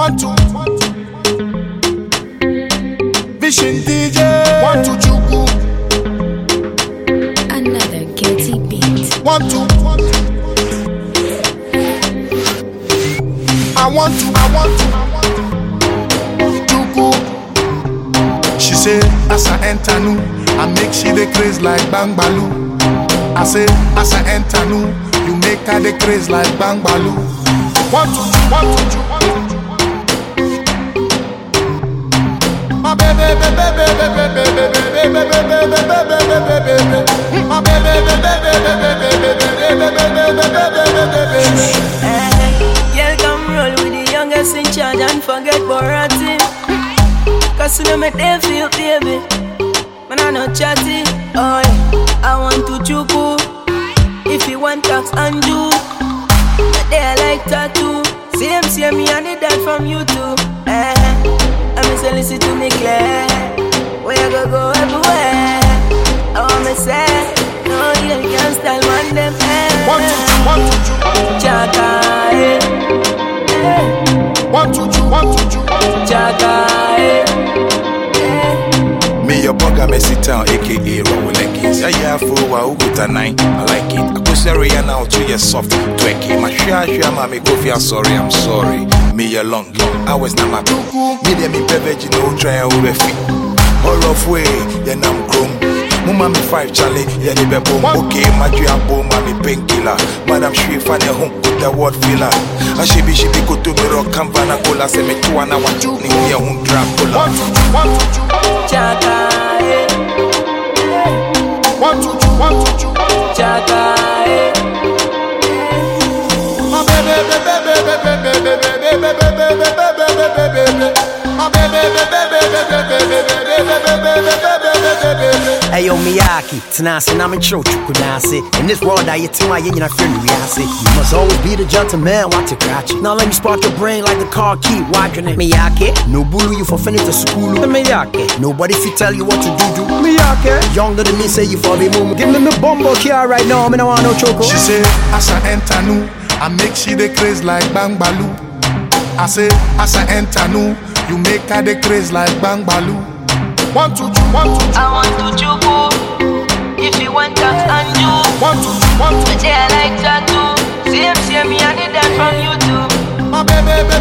One, two. Vision DJ. One, two, Chuku. Another guilty beat. One, two. I want to, I want to. Chuku. She say, as I enter new, I make she the craze like Bang Balu. I say, as I enter new, you make her the craze like Bang Balu. One, two, one, two, one, two. Girl, come roll with the youngest in charge and forget Borati. Cause you know me they feel baby. Man, I not chatty. Oh, I want to chuku. If you want tax and do. They are like tattoo. Same, same, me and the dad from you too. Eh. I miss to listen to me. Where you go, go Chaka, eh. Me your bugger messy town, aka Raw Leggings. Yeah, yeah, for a Uguta nine. I like it. I push area now to your soft twerky. My share, share, mommy, go feel sorry, I'm sorry. Me your long, long hours now, my. Me, them, me, beverage, no try over feet. All of way, now I'm chrome. Mama me five Charlie, yeah the bebo Okay, my dream boom, mommy painkiller Madam Shree fan home, good the word filler I she be she be go to me rock campana cola Say me two and I want you, ni here home Dracula one, two, one, two, Chaka, eh. one, two, one, two. Chaka, eh. My baby, baby, baby, baby, baby, baby, baby, baby, baby, baby. My baby, baby, baby, baby, baby, baby, baby, baby, baby, baby. Ayo Miyaki, tenase na mechochu kunase. In this world I yet my yin and friend rease. You must always be the gentleman, watch it catch it. Now let me spark your brain like the car key, watching it. Miyake, no bulu you for finish the school. Miyake, nobody fi tell you what to do do. Miyake, younger than me say you for be mumu. Give me me bumbo kia right now, me no want no choco. She say, as I enter new, I make she the craze like Bang Balu. I say, as I enter new, you make her the craze like Bang Balu. One, two, two, one, two, I want